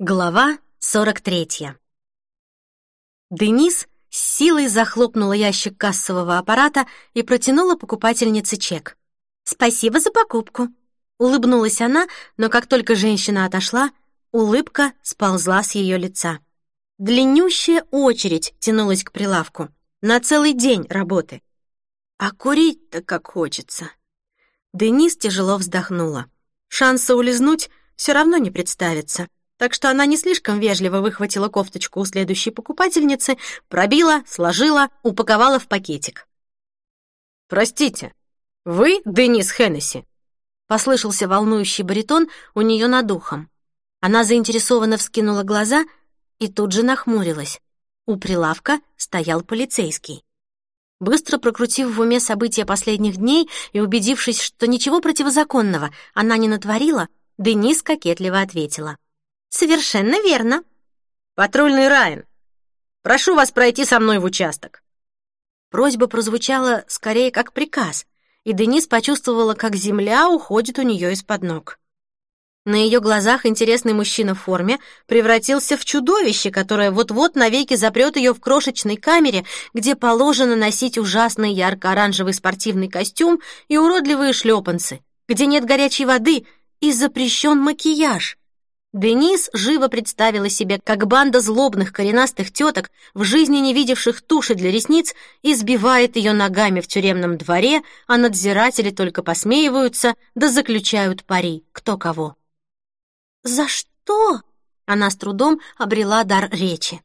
Глава 43. Денис с силой захлопнула ящик кассового аппарата и протянула покупательнице чек. «Спасибо за покупку», — улыбнулась она, но как только женщина отошла, улыбка сползла с ее лица. Длиннющая очередь тянулась к прилавку. На целый день работы. А курить-то как хочется. Денис тяжело вздохнула. Шанса улизнуть все равно не представится так что она не слишком вежливо выхватила кофточку у следующей покупательницы, пробила, сложила, упаковала в пакетик. «Простите, вы Денис Хеннесси?» Послышался волнующий баритон у нее над ухом. Она заинтересованно вскинула глаза и тут же нахмурилась. У прилавка стоял полицейский. Быстро прокрутив в уме события последних дней и убедившись, что ничего противозаконного она не натворила, Денис кокетливо ответила — «Совершенно верно». «Патрульный Райан, прошу вас пройти со мной в участок». Просьба прозвучала скорее как приказ, и Денис почувствовала, как земля уходит у нее из-под ног. На ее глазах интересный мужчина в форме превратился в чудовище, которое вот-вот навеки запрет ее в крошечной камере, где положено носить ужасный ярко-оранжевый спортивный костюм и уродливые шлепанцы, где нет горячей воды и запрещен макияж. Денис живо представила себе, как банда злобных коренастых теток, в жизни не видевших туши для ресниц, избивает ее ногами в тюремном дворе, а надзиратели только посмеиваются да заключают пари, кто кого. «За что?» — она с трудом обрела дар речи.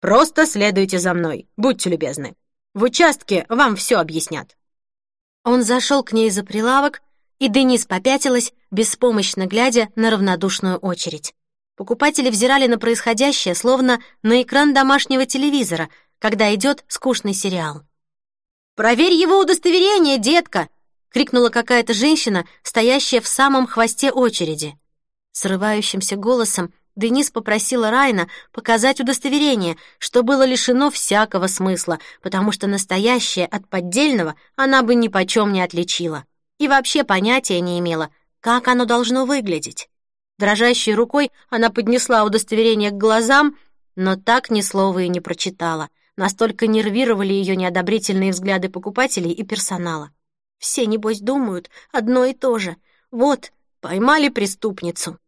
«Просто следуйте за мной, будьте любезны. В участке вам все объяснят». Он зашел к ней за прилавок, и Денис попятилась, беспомощно глядя на равнодушную очередь. Покупатели взирали на происходящее, словно на экран домашнего телевизора, когда идет скучный сериал. «Проверь его удостоверение, детка!» — крикнула какая-то женщина, стоящая в самом хвосте очереди. Срывающимся голосом Денис попросила Райна показать удостоверение, что было лишено всякого смысла, потому что настоящее от поддельного она бы ни почем не отличила и вообще понятия не имела, как оно должно выглядеть. Дрожащей рукой она поднесла удостоверение к глазам, но так ни слова и не прочитала. Настолько нервировали ее неодобрительные взгляды покупателей и персонала. Все, небось, думают одно и то же. Вот, поймали преступницу.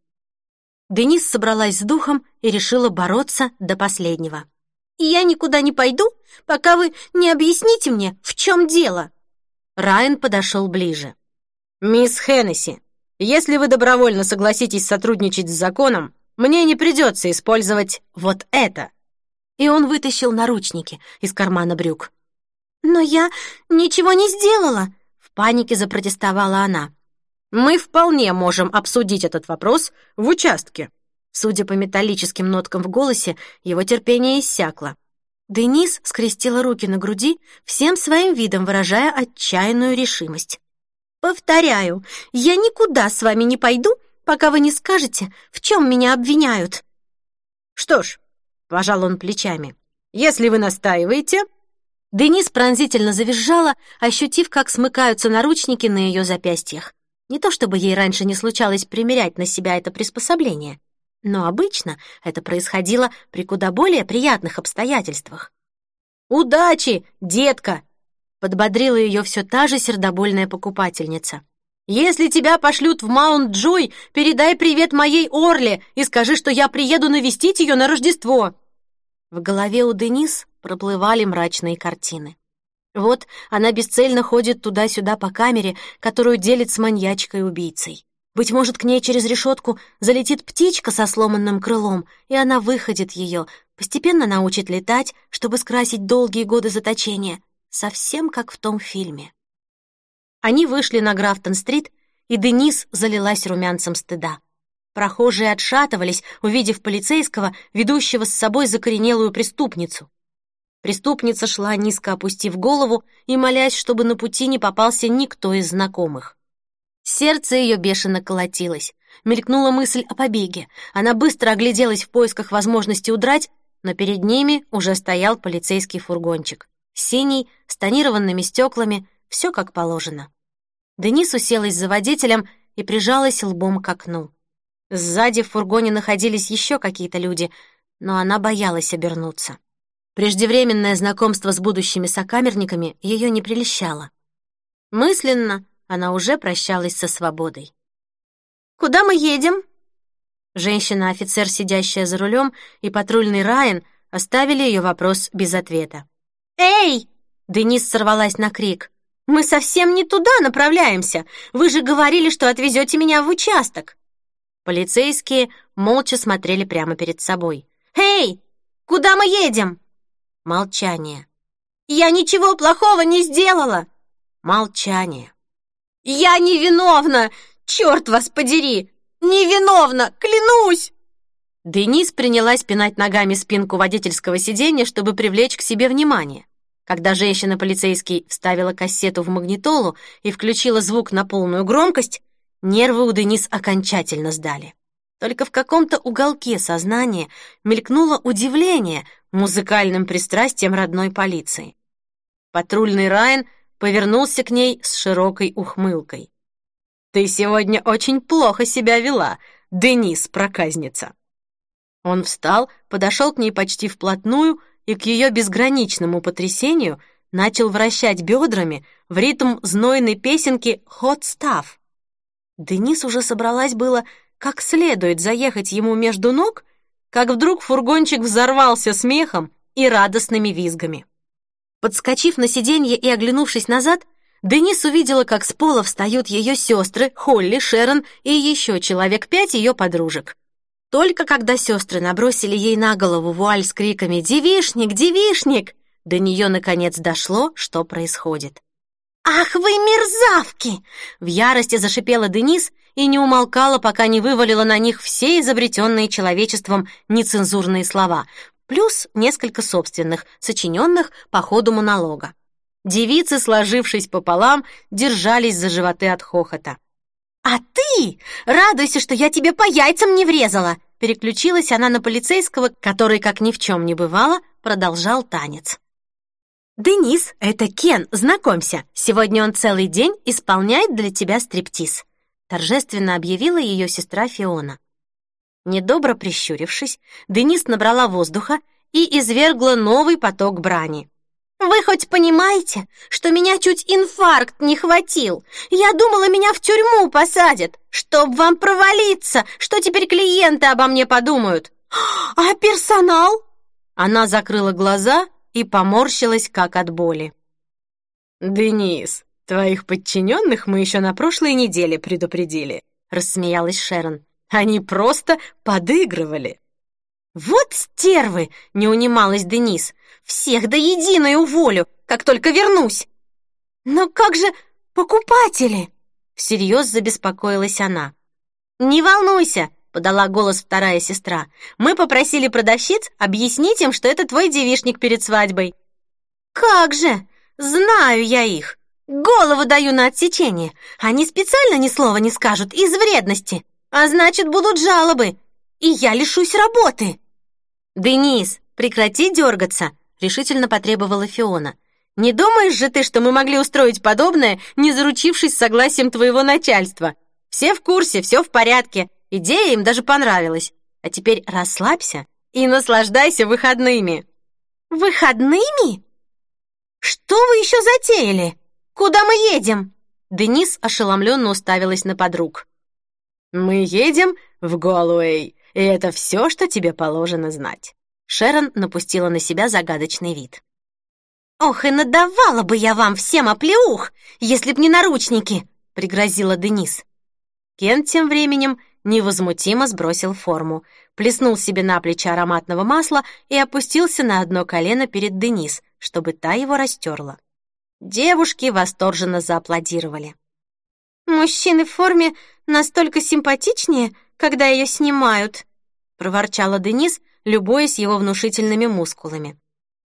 Денис собралась с духом и решила бороться до последнего. «Я никуда не пойду, пока вы не объясните мне, в чем дело». Райан подошел ближе. «Мисс Хеннесси, если вы добровольно согласитесь сотрудничать с законом, мне не придется использовать вот это». И он вытащил наручники из кармана брюк. «Но я ничего не сделала!» — в панике запротестовала она. «Мы вполне можем обсудить этот вопрос в участке». Судя по металлическим ноткам в голосе, его терпение иссякло. Денис скрестила руки на груди, всем своим видом выражая отчаянную решимость. Повторяю, я никуда с вами не пойду, пока вы не скажете, в чем меня обвиняют. Что ж, пожал он плечами. Если вы настаиваете, Денис пронзительно завизжала, ощутив, как смыкаются наручники на ее запястьях. Не то чтобы ей раньше не случалось примерять на себя это приспособление, но обычно это происходило при куда более приятных обстоятельствах. «Удачи, детка!» Подбодрила ее все та же сердобольная покупательница. «Если тебя пошлют в Маунт-Джой, передай привет моей Орле и скажи, что я приеду навестить ее на Рождество!» В голове у Денис проплывали мрачные картины. Вот она бесцельно ходит туда-сюда по камере, которую делит с маньячкой-убийцей. Быть может, к ней через решетку залетит птичка со сломанным крылом, и она выходит ее, постепенно научит летать, чтобы скрасить долгие годы заточения, совсем как в том фильме. Они вышли на Графтон-стрит, и Денис залилась румянцем стыда. Прохожие отшатывались, увидев полицейского, ведущего с собой закоренелую преступницу. Преступница шла, низко опустив голову и молясь, чтобы на пути не попался никто из знакомых. Сердце ее бешено колотилось. Мелькнула мысль о побеге. Она быстро огляделась в поисках возможности удрать, но перед ними уже стоял полицейский фургончик синий, с тонированными стеклами, все как положено. Денис уселась за водителем и прижалась лбом к окну. Сзади в фургоне находились еще какие-то люди, но она боялась обернуться. Преждевременное знакомство с будущими сокамерниками ее не прельщало. Мысленно она уже прощалась со свободой. «Куда мы едем?» Женщина-офицер, сидящая за рулем, и патрульный Райан оставили ее вопрос без ответа. «Эй!» — Денис сорвалась на крик. «Мы совсем не туда направляемся! Вы же говорили, что отвезете меня в участок!» Полицейские молча смотрели прямо перед собой. «Эй! Куда мы едем?» Молчание. «Я ничего плохого не сделала!» Молчание. «Я невиновна! Черт вас подери! Невиновна! Клянусь!» Денис принялась пинать ногами спинку водительского сиденья, чтобы привлечь к себе внимание. Когда женщина-полицейский вставила кассету в магнитолу и включила звук на полную громкость, нервы у Денис окончательно сдали. Только в каком-то уголке сознания мелькнуло удивление музыкальным пристрастием родной полиции. Патрульный Райан повернулся к ней с широкой ухмылкой. «Ты сегодня очень плохо себя вела, Денис, проказница!» Он встал, подошел к ней почти вплотную и к ее безграничному потрясению начал вращать бедрами в ритм знойной песенки «Hot Stuff». Денис уже собралась было как следует заехать ему между ног, как вдруг фургончик взорвался смехом и радостными визгами. Подскочив на сиденье и оглянувшись назад, Денис увидела, как с пола встают ее сестры, Холли, Шерон и еще человек пять ее подружек. Только когда сестры набросили ей на голову вуаль с криками «Девишник! Девишник!», до нее наконец дошло, что происходит. «Ах вы мерзавки!» В ярости зашипела Денис и не умолкала, пока не вывалила на них все изобретенные человечеством нецензурные слова, плюс несколько собственных, сочиненных по ходу монолога. Девицы, сложившись пополам, держались за животы от хохота. «А ты радуйся, что я тебе по яйцам не врезала!» Переключилась она на полицейского, который, как ни в чем не бывало, продолжал танец. «Денис, это Кен, знакомься. Сегодня он целый день исполняет для тебя стриптиз», торжественно объявила ее сестра Фиона. Недобро прищурившись, Денис набрала воздуха и извергла новый поток брани. «Вы хоть понимаете, что меня чуть инфаркт не хватил? Я думала, меня в тюрьму посадят. Чтоб вам провалиться, что теперь клиенты обо мне подумают? А персонал?» Она закрыла глаза и поморщилась, как от боли. «Денис, твоих подчиненных мы еще на прошлой неделе предупредили», рассмеялась Шерон. Они просто подыгрывали. «Вот стервы!» — не унималась Денис. «Всех до единой уволю, как только вернусь!» «Но как же покупатели?» — всерьез забеспокоилась она. «Не волнуйся!» — подала голос вторая сестра. «Мы попросили продавщиц объяснить им, что это твой девишник перед свадьбой». «Как же! Знаю я их! Голову даю на отсечение! Они специально ни слова не скажут из вредности!» А значит, будут жалобы, и я лишусь работы. Денис, прекрати дергаться, решительно потребовала Фиона. Не думаешь же ты, что мы могли устроить подобное, не заручившись согласием твоего начальства? Все в курсе, все в порядке. Идея им даже понравилась. А теперь расслабься и наслаждайся выходными. Выходными? Что вы еще затеяли? Куда мы едем? Денис ошеломленно уставилась на подруг. «Мы едем в Голуэй, и это все, что тебе положено знать». Шерон напустила на себя загадочный вид. «Ох, и надавала бы я вам всем оплеух, если б не наручники!» — пригрозила Денис. Кен тем временем невозмутимо сбросил форму, плеснул себе на плечи ароматного масла и опустился на одно колено перед Денис, чтобы та его растерла. Девушки восторженно зааплодировали. «Мужчины в форме настолько симпатичнее, когда ее снимают», — проворчала Денис, любуясь его внушительными мускулами.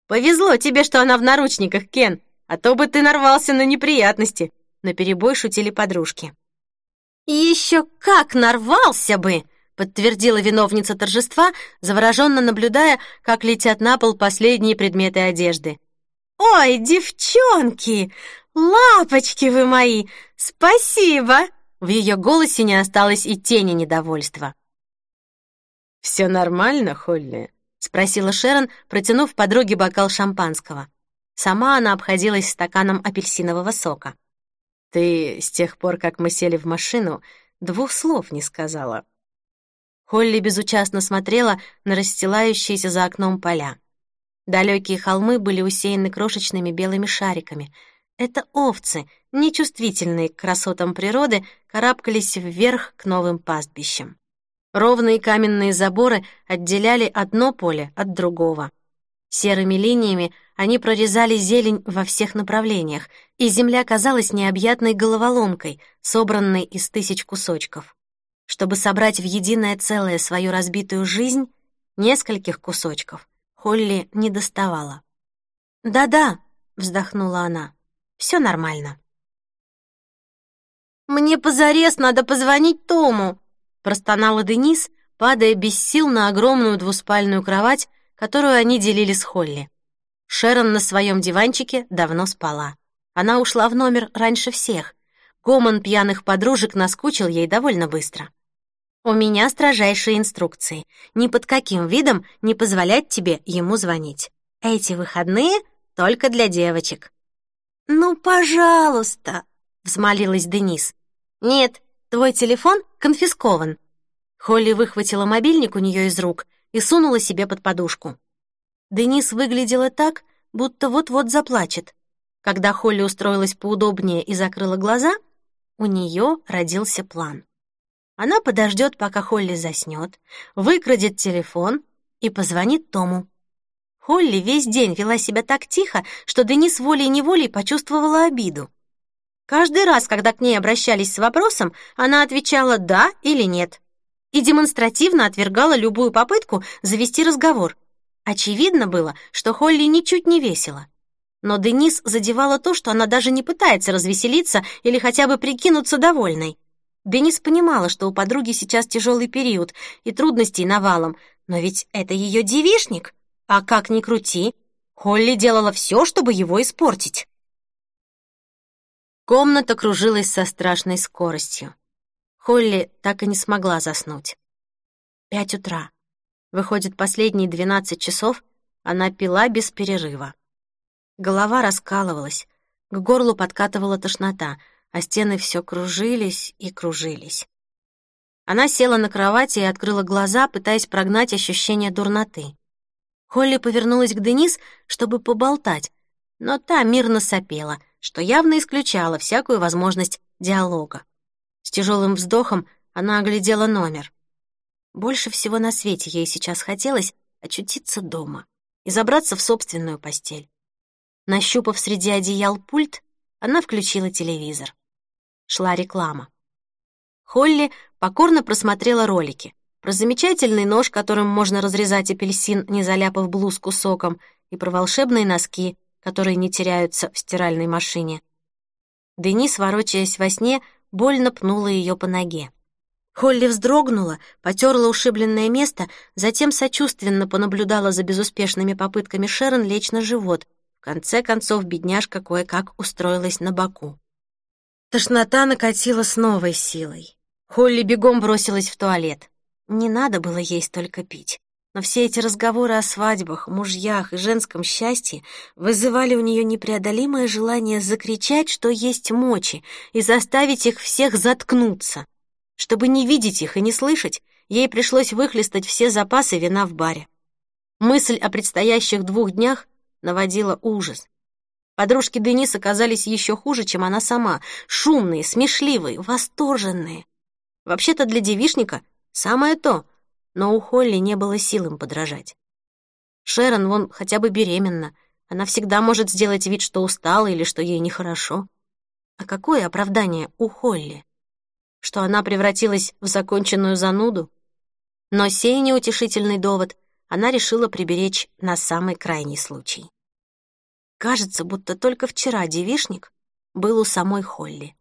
«Повезло тебе, что она в наручниках, Кен, а то бы ты нарвался на неприятности», — наперебой шутили подружки. «Еще как нарвался бы!» — подтвердила виновница торжества, завороженно наблюдая, как летят на пол последние предметы одежды. «Ой, девчонки! Лапочки вы мои! Спасибо!» В ее голосе не осталось и тени недовольства. Все нормально, Холли?» — спросила Шерон, протянув подруге бокал шампанского. Сама она обходилась стаканом апельсинового сока. «Ты с тех пор, как мы сели в машину, двух слов не сказала». Холли безучастно смотрела на расстилающиеся за окном поля. Далекие холмы были усеяны крошечными белыми шариками. Это овцы, нечувствительные к красотам природы, карабкались вверх к новым пастбищам. Ровные каменные заборы отделяли одно поле от другого. Серыми линиями они прорезали зелень во всех направлениях, и земля казалась необъятной головоломкой, собранной из тысяч кусочков. Чтобы собрать в единое целое свою разбитую жизнь, нескольких кусочков Холли не доставала. «Да-да», — вздохнула она, — «всё нормально». «Мне позарез надо позвонить Тому», — простонала Денис, падая без сил на огромную двуспальную кровать, которую они делили с Холли. Шерон на своем диванчике давно спала. Она ушла в номер раньше всех. Гомон пьяных подружек наскучил ей довольно быстро. У меня строжайшие инструкции. Ни под каким видом не позволять тебе ему звонить. Эти выходные только для девочек. Ну, пожалуйста, взмолилась Денис. Нет, твой телефон конфискован. Холли выхватила мобильник у нее из рук и сунула себе под подушку. Денис выглядела так, будто вот-вот заплачет. Когда Холли устроилась поудобнее и закрыла глаза, у нее родился план. Она подождет, пока Холли заснет, выкрадет телефон и позвонит Тому. Холли весь день вела себя так тихо, что Денис волей-неволей почувствовала обиду. Каждый раз, когда к ней обращались с вопросом, она отвечала «да» или «нет» и демонстративно отвергала любую попытку завести разговор. Очевидно было, что Холли ничуть не весела. Но Денис задевала то, что она даже не пытается развеселиться или хотя бы прикинуться довольной. Денис понимала, что у подруги сейчас тяжелый период и трудностей навалом, но ведь это ее девишник. А как ни крути, Холли делала все, чтобы его испортить. Комната кружилась со страшной скоростью. Холли так и не смогла заснуть. Пять утра. Выходит, последние двенадцать часов она пила без перерыва. Голова раскалывалась, к горлу подкатывала тошнота — а стены все кружились и кружились. Она села на кровати и открыла глаза, пытаясь прогнать ощущение дурноты. Холли повернулась к Денис, чтобы поболтать, но та мирно сопела, что явно исключало всякую возможность диалога. С тяжелым вздохом она оглядела номер. Больше всего на свете ей сейчас хотелось очутиться дома и забраться в собственную постель. Нащупав среди одеял пульт, она включила телевизор шла реклама. Холли покорно просмотрела ролики про замечательный нож, которым можно разрезать апельсин, не заляпав блузку соком, и про волшебные носки, которые не теряются в стиральной машине. Денис, ворочаясь во сне, больно пнула ее по ноге. Холли вздрогнула, потерла ушибленное место, затем сочувственно понаблюдала за безуспешными попытками Шерон лечь на живот. В конце концов, бедняжка кое-как устроилась на боку. Тошнота накатила с новой силой. Холли бегом бросилась в туалет. Не надо было ей столько пить. Но все эти разговоры о свадьбах, мужьях и женском счастье вызывали у нее непреодолимое желание закричать, что есть мочи, и заставить их всех заткнуться. Чтобы не видеть их и не слышать, ей пришлось выхлестать все запасы вина в баре. Мысль о предстоящих двух днях наводила ужас. Подружки Денис оказались еще хуже, чем она сама. Шумные, смешливые, восторженные. Вообще-то для девишника самое то, но у Холли не было сил им подражать. Шерон вон хотя бы беременна. Она всегда может сделать вид, что устала или что ей нехорошо. А какое оправдание у Холли? Что она превратилась в законченную зануду? Но сей неутешительный довод она решила приберечь на самый крайний случай. Кажется, будто только вчера девишник был у самой Холли.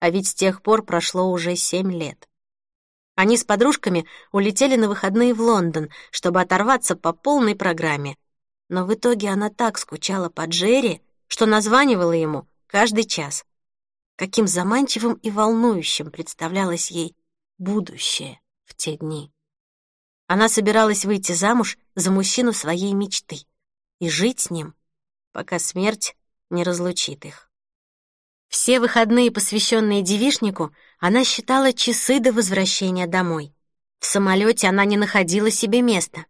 А ведь с тех пор прошло уже семь лет. Они с подружками улетели на выходные в Лондон, чтобы оторваться по полной программе. Но в итоге она так скучала по Джерри, что названивала ему каждый час. Каким заманчивым и волнующим представлялось ей будущее в те дни. Она собиралась выйти замуж за мужчину своей мечты и жить с ним, пока смерть не разлучит их. Все выходные, посвященные девишнику, она считала часы до возвращения домой. В самолете она не находила себе места.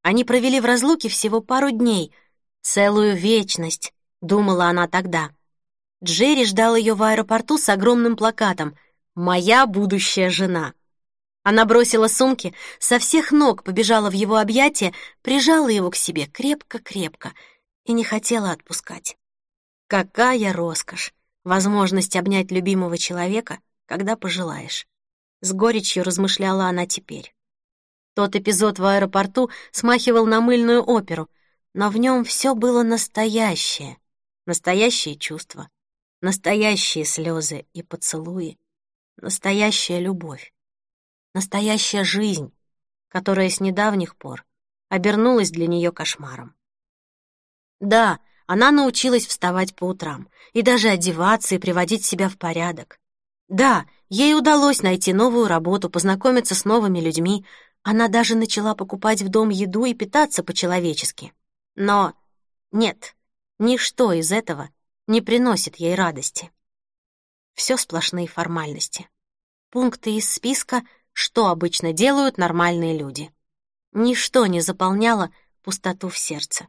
Они провели в разлуке всего пару дней, целую вечность, думала она тогда. Джерри ждал ее в аэропорту с огромным плакатом «Моя будущая жена». Она бросила сумки, со всех ног побежала в его объятия, прижала его к себе крепко-крепко и не хотела отпускать. Какая роскошь! Возможность обнять любимого человека, когда пожелаешь. С горечью размышляла она теперь. Тот эпизод в аэропорту смахивал на мыльную оперу, но в нем все было настоящее. Настоящие чувства, настоящие слезы и поцелуи, настоящая любовь настоящая жизнь, которая с недавних пор обернулась для нее кошмаром. Да, она научилась вставать по утрам и даже одеваться и приводить себя в порядок. Да, ей удалось найти новую работу, познакомиться с новыми людьми. Она даже начала покупать в дом еду и питаться по-человечески. Но нет, ничто из этого не приносит ей радости. Все сплошные формальности. Пункты из списка — что обычно делают нормальные люди. Ничто не заполняло пустоту в сердце.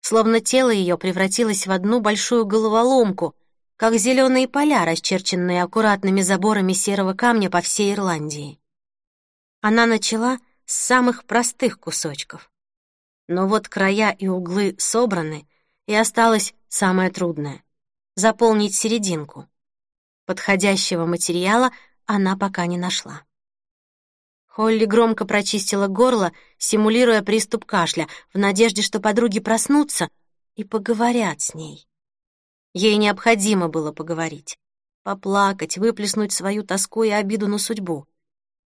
Словно тело ее превратилось в одну большую головоломку, как зеленые поля, расчерченные аккуратными заборами серого камня по всей Ирландии. Она начала с самых простых кусочков. Но вот края и углы собраны, и осталось самое трудное — заполнить серединку. Подходящего материала она пока не нашла. Холли громко прочистила горло, симулируя приступ кашля, в надежде, что подруги проснутся и поговорят с ней. Ей необходимо было поговорить, поплакать, выплеснуть свою тоску и обиду на судьбу.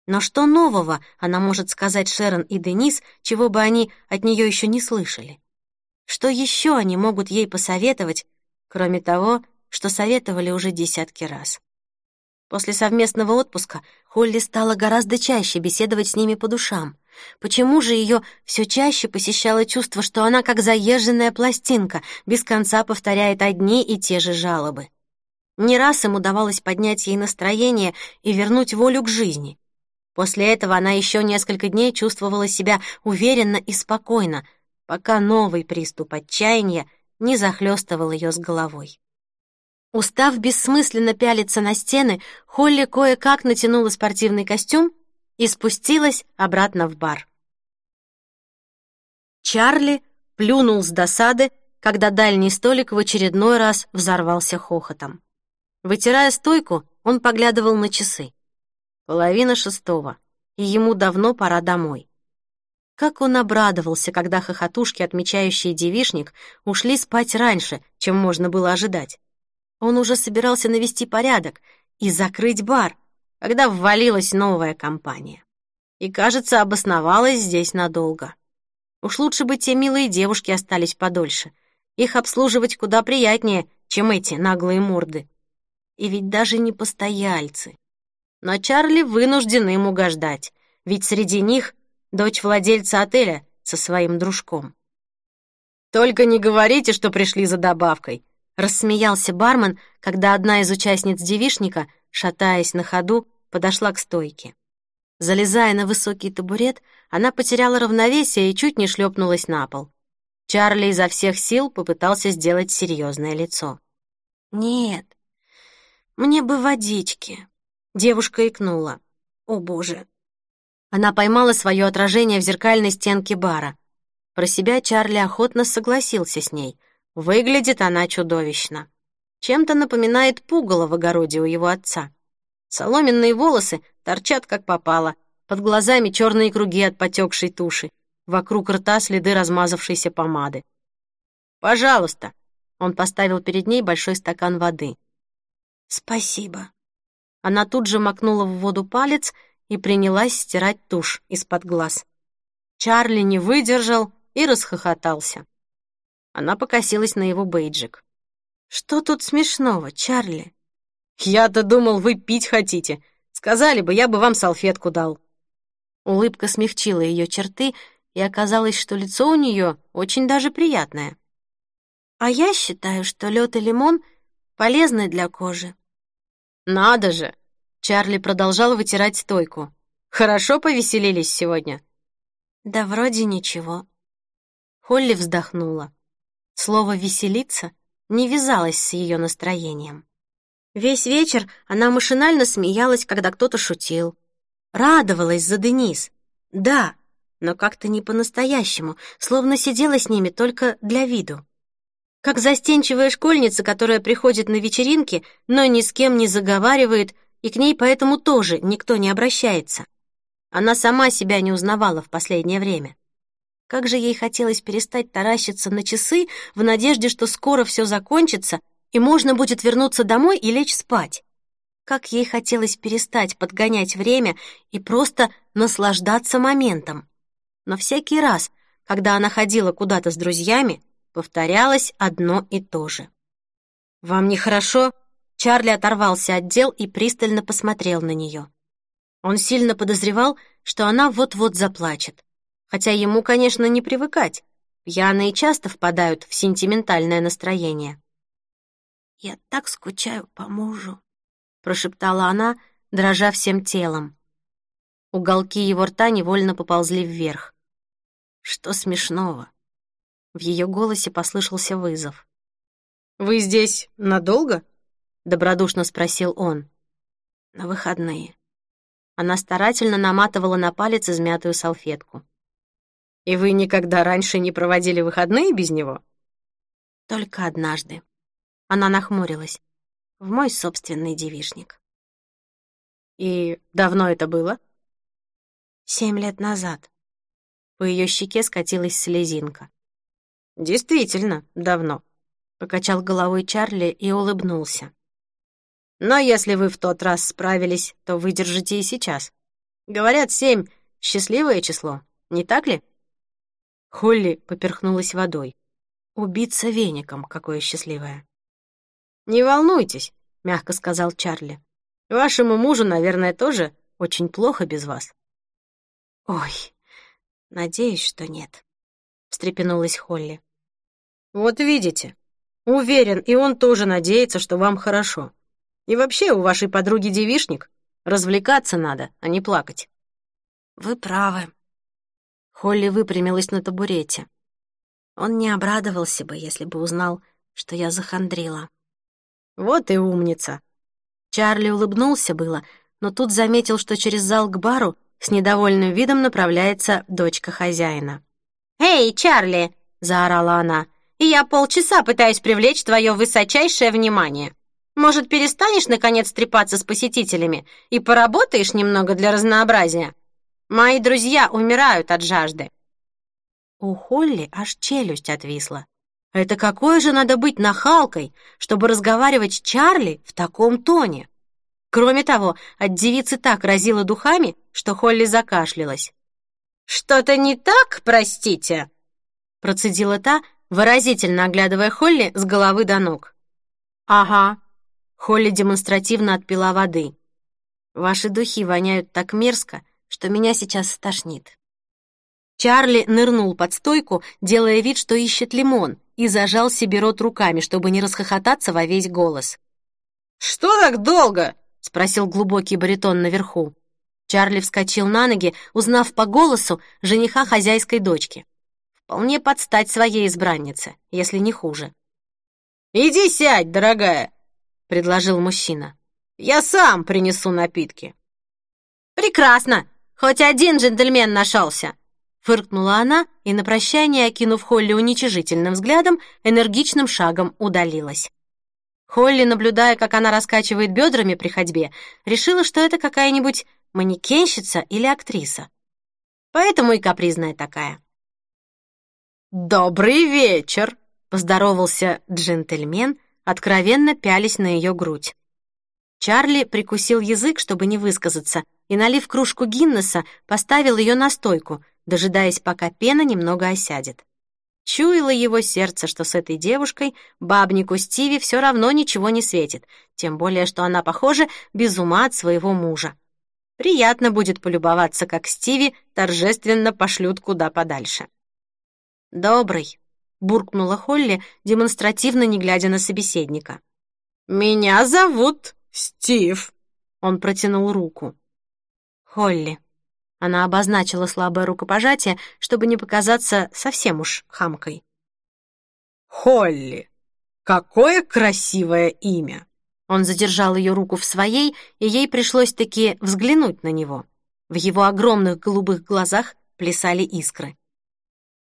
Но что нового она может сказать Шерон и Денис, чего бы они от нее еще не слышали? Что еще они могут ей посоветовать, кроме того, что советовали уже десятки раз? После совместного отпуска Холли стала гораздо чаще беседовать с ними по душам. Почему же ее все чаще посещало чувство, что она как заезженная пластинка, без конца повторяет одни и те же жалобы? Не раз им удавалось поднять ей настроение и вернуть волю к жизни. После этого она еще несколько дней чувствовала себя уверенно и спокойно, пока новый приступ отчаяния не захлестывал ее с головой. Устав бессмысленно пялиться на стены, Холли кое-как натянула спортивный костюм и спустилась обратно в бар. Чарли плюнул с досады, когда дальний столик в очередной раз взорвался хохотом. Вытирая стойку, он поглядывал на часы. Половина шестого, и ему давно пора домой. Как он обрадовался, когда хохотушки, отмечающие девишник, ушли спать раньше, чем можно было ожидать. Он уже собирался навести порядок и закрыть бар, когда ввалилась новая компания. И, кажется, обосновалась здесь надолго. Уж лучше бы те милые девушки остались подольше. Их обслуживать куда приятнее, чем эти наглые морды. И ведь даже не постояльцы. Но Чарли вынужден им угождать, ведь среди них дочь владельца отеля со своим дружком. «Только не говорите, что пришли за добавкой», Рассмеялся бармен, когда одна из участниц девишника, шатаясь на ходу, подошла к стойке. Залезая на высокий табурет, она потеряла равновесие и чуть не шлепнулась на пол. Чарли изо всех сил попытался сделать серьезное лицо. «Нет, мне бы водички», — девушка икнула. «О, боже!» Она поймала свое отражение в зеркальной стенке бара. Про себя Чарли охотно согласился с ней — Выглядит она чудовищно. Чем-то напоминает пугало в огороде у его отца. Соломенные волосы торчат как попало, под глазами черные круги от потекшей туши, вокруг рта следы размазавшейся помады. «Пожалуйста!» — он поставил перед ней большой стакан воды. «Спасибо». Она тут же макнула в воду палец и принялась стирать тушь из-под глаз. Чарли не выдержал и расхохотался. Она покосилась на его бейджик. «Что тут смешного, Чарли?» «Я-то думал, вы пить хотите. Сказали бы, я бы вам салфетку дал». Улыбка смягчила ее черты, и оказалось, что лицо у нее очень даже приятное. «А я считаю, что лед и лимон полезны для кожи». «Надо же!» — Чарли продолжал вытирать стойку. «Хорошо повеселились сегодня?» «Да вроде ничего». Холли вздохнула. Слово «веселиться» не вязалось с ее настроением. Весь вечер она машинально смеялась, когда кто-то шутил. Радовалась за Денис. Да, но как-то не по-настоящему, словно сидела с ними только для виду. Как застенчивая школьница, которая приходит на вечеринки, но ни с кем не заговаривает, и к ней поэтому тоже никто не обращается. Она сама себя не узнавала в последнее время. Как же ей хотелось перестать таращиться на часы в надежде, что скоро все закончится, и можно будет вернуться домой и лечь спать. Как ей хотелось перестать подгонять время и просто наслаждаться моментом. Но всякий раз, когда она ходила куда-то с друзьями, повторялось одно и то же. «Вам нехорошо?» Чарли оторвался от дел и пристально посмотрел на нее. Он сильно подозревал, что она вот-вот заплачет. Хотя ему, конечно, не привыкать. Пьяные часто впадают в сентиментальное настроение. «Я так скучаю по мужу», — прошептала она, дрожа всем телом. Уголки его рта невольно поползли вверх. Что смешного? В ее голосе послышался вызов. «Вы здесь надолго?» — добродушно спросил он. «На выходные». Она старательно наматывала на палец измятую салфетку. «И вы никогда раньше не проводили выходные без него?» «Только однажды». Она нахмурилась. «В мой собственный девишник». «И давно это было?» «Семь лет назад». По ее щеке скатилась слезинка. «Действительно, давно», — покачал головой Чарли и улыбнулся. «Но если вы в тот раз справились, то выдержите и сейчас. Говорят, семь — счастливое число, не так ли?» Холли поперхнулась водой. Убиться веником, какое счастливое. «Не волнуйтесь», — мягко сказал Чарли. «Вашему мужу, наверное, тоже очень плохо без вас». «Ой, надеюсь, что нет», — встрепенулась Холли. «Вот видите, уверен, и он тоже надеется, что вам хорошо. И вообще у вашей подруги девишник. Развлекаться надо, а не плакать». «Вы правы», Холли выпрямилась на табурете. Он не обрадовался бы, если бы узнал, что я захандрила. Вот и умница. Чарли улыбнулся было, но тут заметил, что через зал к бару с недовольным видом направляется дочка хозяина. «Эй, Чарли!» — заорала она. «Я полчаса пытаюсь привлечь твое высочайшее внимание. Может, перестанешь, наконец, трепаться с посетителями и поработаешь немного для разнообразия?» Мои друзья умирают от жажды». У Холли аж челюсть отвисла. Это какой же надо быть нахалкой, чтобы разговаривать с Чарли в таком тоне? Кроме того, от девицы так разило духами, что Холли закашлялась. «Что-то не так, простите?» Процедила та, выразительно оглядывая Холли с головы до ног. «Ага». Холли демонстративно отпила воды. «Ваши духи воняют так мерзко, что меня сейчас стошнит. Чарли нырнул под стойку, делая вид, что ищет лимон, и зажал себе рот руками, чтобы не расхохотаться во весь голос. «Что так долго?» — спросил глубокий баритон наверху. Чарли вскочил на ноги, узнав по голосу жениха хозяйской дочки. Вполне подстать своей избраннице, если не хуже. «Иди сядь, дорогая», — предложил мужчина. «Я сам принесу напитки». «Прекрасно!» Хоть один джентльмен нашелся!» Фыркнула она и на прощание, окинув Холли уничижительным взглядом, энергичным шагом удалилась. Холли, наблюдая, как она раскачивает бедрами при ходьбе, решила, что это какая-нибудь манекенщица или актриса. Поэтому и капризная такая. «Добрый вечер!» — поздоровался джентльмен, откровенно пялись на ее грудь. Чарли прикусил язык, чтобы не высказаться, и, налив кружку Гиннесса, поставил ее на стойку, дожидаясь, пока пена немного осядет. Чуяло его сердце, что с этой девушкой бабнику Стиви все равно ничего не светит, тем более, что она, похоже, без ума от своего мужа. Приятно будет полюбоваться, как Стиви торжественно пошлют куда подальше. «Добрый», — буркнула Холли, демонстративно не глядя на собеседника. «Меня зовут Стив», — он протянул руку. «Холли». Она обозначила слабое рукопожатие, чтобы не показаться совсем уж хамкой. «Холли! Какое красивое имя!» Он задержал ее руку в своей, и ей пришлось таки взглянуть на него. В его огромных голубых глазах плясали искры.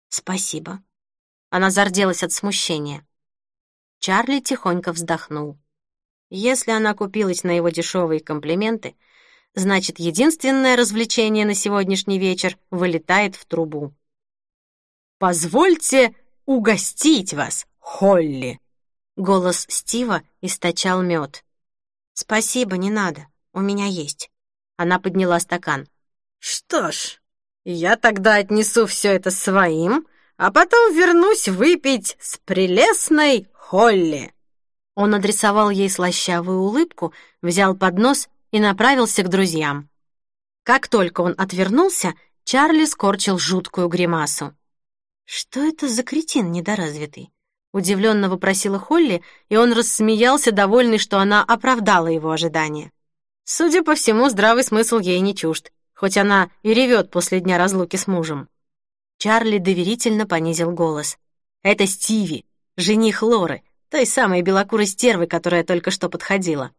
«Спасибо». Она зарделась от смущения. Чарли тихонько вздохнул. Если она купилась на его дешевые комплименты, значит, единственное развлечение на сегодняшний вечер вылетает в трубу. «Позвольте угостить вас, Холли!» Голос Стива источал мед. «Спасибо, не надо, у меня есть». Она подняла стакан. «Что ж, я тогда отнесу все это своим, а потом вернусь выпить с прелестной Холли». Он адресовал ей слащавую улыбку, взял поднос и направился к друзьям. Как только он отвернулся, Чарли скорчил жуткую гримасу. «Что это за кретин недоразвитый?» Удивленно вопросила Холли, и он рассмеялся, довольный, что она оправдала его ожидания. Судя по всему, здравый смысл ей не чужд, хоть она и ревет после дня разлуки с мужем. Чарли доверительно понизил голос. «Это Стиви, жених Лоры, той самой белокурой стервы, которая только что подходила.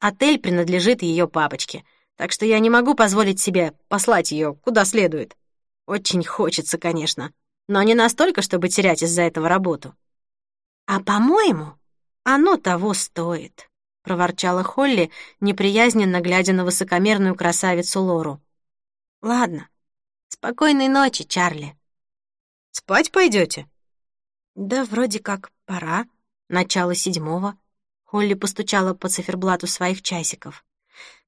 Отель принадлежит ее папочке, так что я не могу позволить себе послать ее куда следует. Очень хочется, конечно, но не настолько, чтобы терять из-за этого работу. «А, по-моему, оно того стоит», — проворчала Холли, неприязненно глядя на высокомерную красавицу Лору. «Ладно. Спокойной ночи, Чарли». «Спать пойдете? «Да вроде как пора. Начало седьмого». Холли постучала по циферблату своих часиков.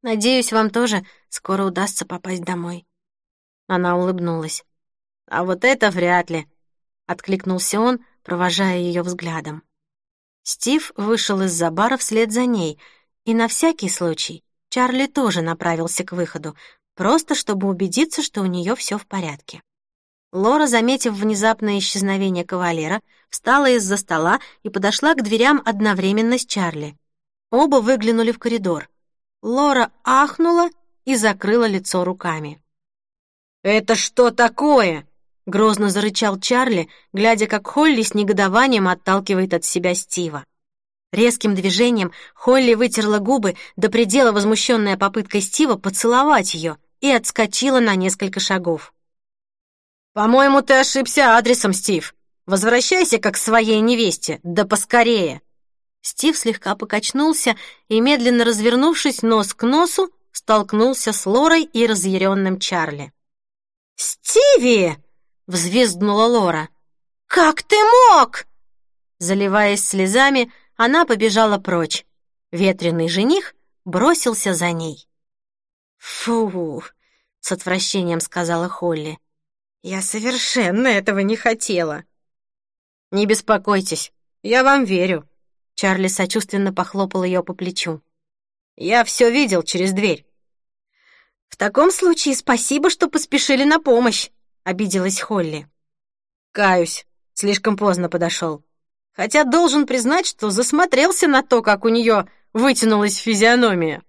«Надеюсь, вам тоже скоро удастся попасть домой». Она улыбнулась. «А вот это вряд ли», — откликнулся он, провожая ее взглядом. Стив вышел из-за бара вслед за ней, и на всякий случай Чарли тоже направился к выходу, просто чтобы убедиться, что у нее все в порядке. Лора, заметив внезапное исчезновение кавалера, встала из-за стола и подошла к дверям одновременно с Чарли. Оба выглянули в коридор. Лора ахнула и закрыла лицо руками. «Это что такое?» Грозно зарычал Чарли, глядя, как Холли с негодованием отталкивает от себя Стива. Резким движением Холли вытерла губы, до предела возмущенная попыткой Стива поцеловать ее, и отскочила на несколько шагов. «По-моему, ты ошибся адресом, Стив. Возвращайся как к своей невесте, да поскорее!» Стив слегка покачнулся и, медленно развернувшись нос к носу, столкнулся с Лорой и разъяренным Чарли. «Стиви!» — взвизгнула Лора. «Как ты мог?» Заливаясь слезами, она побежала прочь. Ветреный жених бросился за ней. «Фу!» — с отвращением сказала Холли. «Я совершенно этого не хотела». «Не беспокойтесь, я вам верю», — Чарли сочувственно похлопал ее по плечу. «Я все видел через дверь». «В таком случае спасибо, что поспешили на помощь», обиделась Холли. Каюсь, слишком поздно подошел. Хотя должен признать, что засмотрелся на то, как у нее вытянулась физиономия.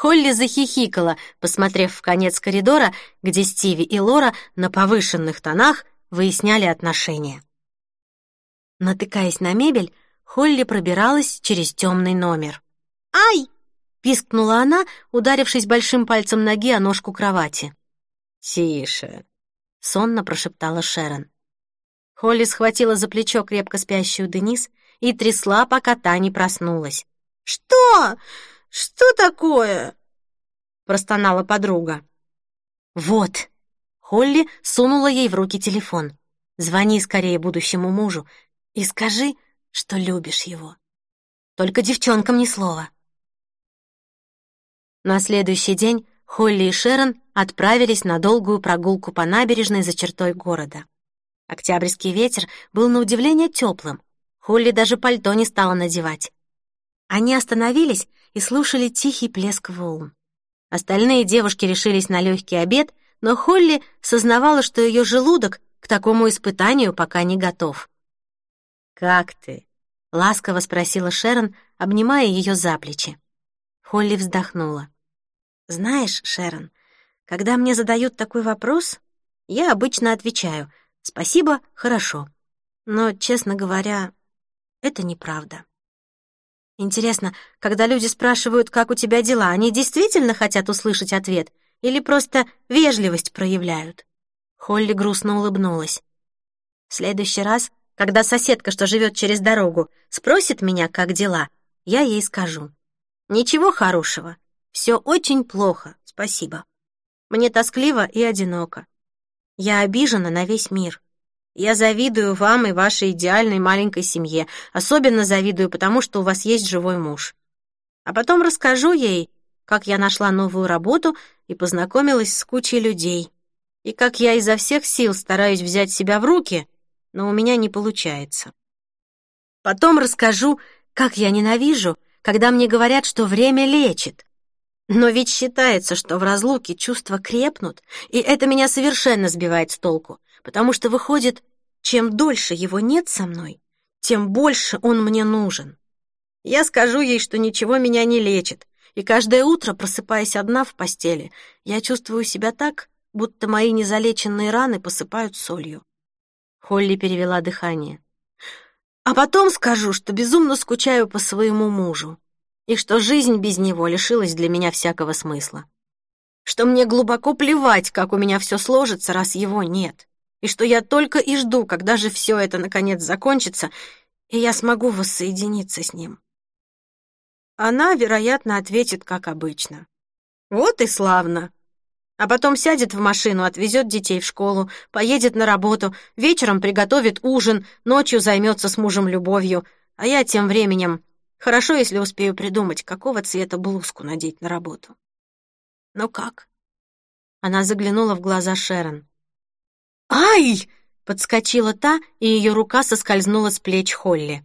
Холли захихикала, посмотрев в конец коридора, где Стиви и Лора на повышенных тонах выясняли отношения. Натыкаясь на мебель, Холли пробиралась через темный номер. «Ай!» — пискнула она, ударившись большим пальцем ноги о ножку кровати. «Тише, — сонно прошептала Шерон. Холли схватила за плечо крепко спящую Денис и трясла, пока та не проснулась. «Что? Что такое?» — простонала подруга. «Вот!» — Холли сунула ей в руки телефон. «Звони скорее будущему мужу и скажи, что любишь его. Только девчонкам ни слова». На следующий день Холли и Шерон отправились на долгую прогулку по набережной за чертой города. Октябрьский ветер был на удивление теплым. Холли даже пальто не стала надевать. Они остановились и слушали тихий плеск волн. Остальные девушки решились на легкий обед, но Холли сознавала, что ее желудок к такому испытанию пока не готов. «Как ты?» — ласково спросила Шерон, обнимая ее за плечи. Холли вздохнула. «Знаешь, Шерон, когда мне задают такой вопрос, я обычно отвечаю «спасибо, хорошо». Но, честно говоря, это неправда. Интересно, когда люди спрашивают, как у тебя дела, они действительно хотят услышать ответ или просто вежливость проявляют? Холли грустно улыбнулась. В следующий раз, когда соседка, что живет через дорогу, спросит меня, как дела, я ей скажу. Ничего хорошего. Все очень плохо, спасибо. Мне тоскливо и одиноко. Я обижена на весь мир. Я завидую вам и вашей идеальной маленькой семье. Особенно завидую, потому что у вас есть живой муж. А потом расскажу ей, как я нашла новую работу и познакомилась с кучей людей и как я изо всех сил стараюсь взять себя в руки, но у меня не получается. Потом расскажу, как я ненавижу, когда мне говорят, что время лечит. Но ведь считается, что в разлуке чувства крепнут, и это меня совершенно сбивает с толку, потому что выходит, чем дольше его нет со мной, тем больше он мне нужен. Я скажу ей, что ничего меня не лечит, и каждое утро, просыпаясь одна в постели, я чувствую себя так, будто мои незалеченные раны посыпают солью. Холли перевела дыхание. А потом скажу, что безумно скучаю по своему мужу, и что жизнь без него лишилась для меня всякого смысла. Что мне глубоко плевать, как у меня все сложится, раз его нет. И что я только и жду, когда же все это наконец закончится, и я смогу воссоединиться с ним. Она, вероятно, ответит, как обычно. Вот и славно а потом сядет в машину, отвезет детей в школу, поедет на работу, вечером приготовит ужин, ночью займется с мужем любовью, а я тем временем... Хорошо, если успею придумать, какого цвета блузку надеть на работу. Ну как? Она заглянула в глаза Шерон. «Ай!» — подскочила та, и ее рука соскользнула с плеч Холли.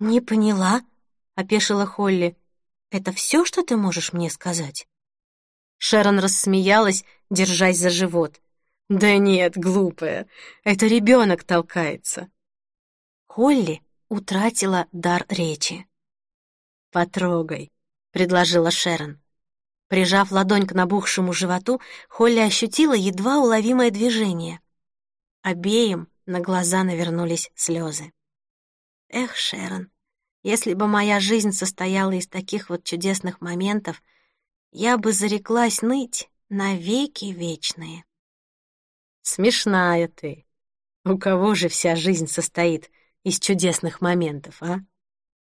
«Не поняла», — опешила Холли. «Это все, что ты можешь мне сказать?» Шерон рассмеялась, держась за живот. «Да нет, глупая, это ребенок толкается». Холли утратила дар речи. «Потрогай», — предложила Шерон. Прижав ладонь к набухшему животу, Холли ощутила едва уловимое движение. Обеим на глаза навернулись слезы. «Эх, Шерон, если бы моя жизнь состояла из таких вот чудесных моментов, — я бы зареклась ныть навеки вечные. Смешная ты. У кого же вся жизнь состоит из чудесных моментов, а?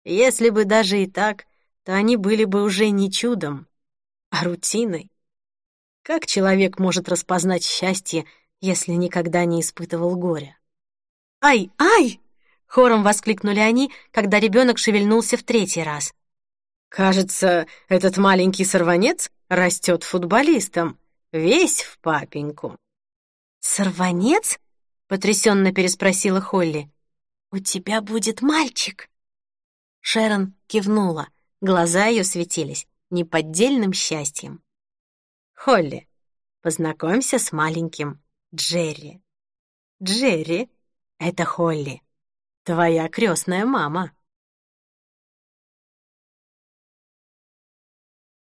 Если бы даже и так, то они были бы уже не чудом, а рутиной. Как человек может распознать счастье, если никогда не испытывал горя? «Ай, ай!» — хором воскликнули они, когда ребенок шевельнулся в третий раз. Кажется, этот маленький сорванец растет футболистом, весь в папеньку. «Сорванец?» — потрясенно переспросила Холли. «У тебя будет мальчик?» Шерон кивнула, глаза ее светились неподдельным счастьем. «Холли, познакомься с маленьким Джерри». «Джерри — это Холли, твоя крестная мама».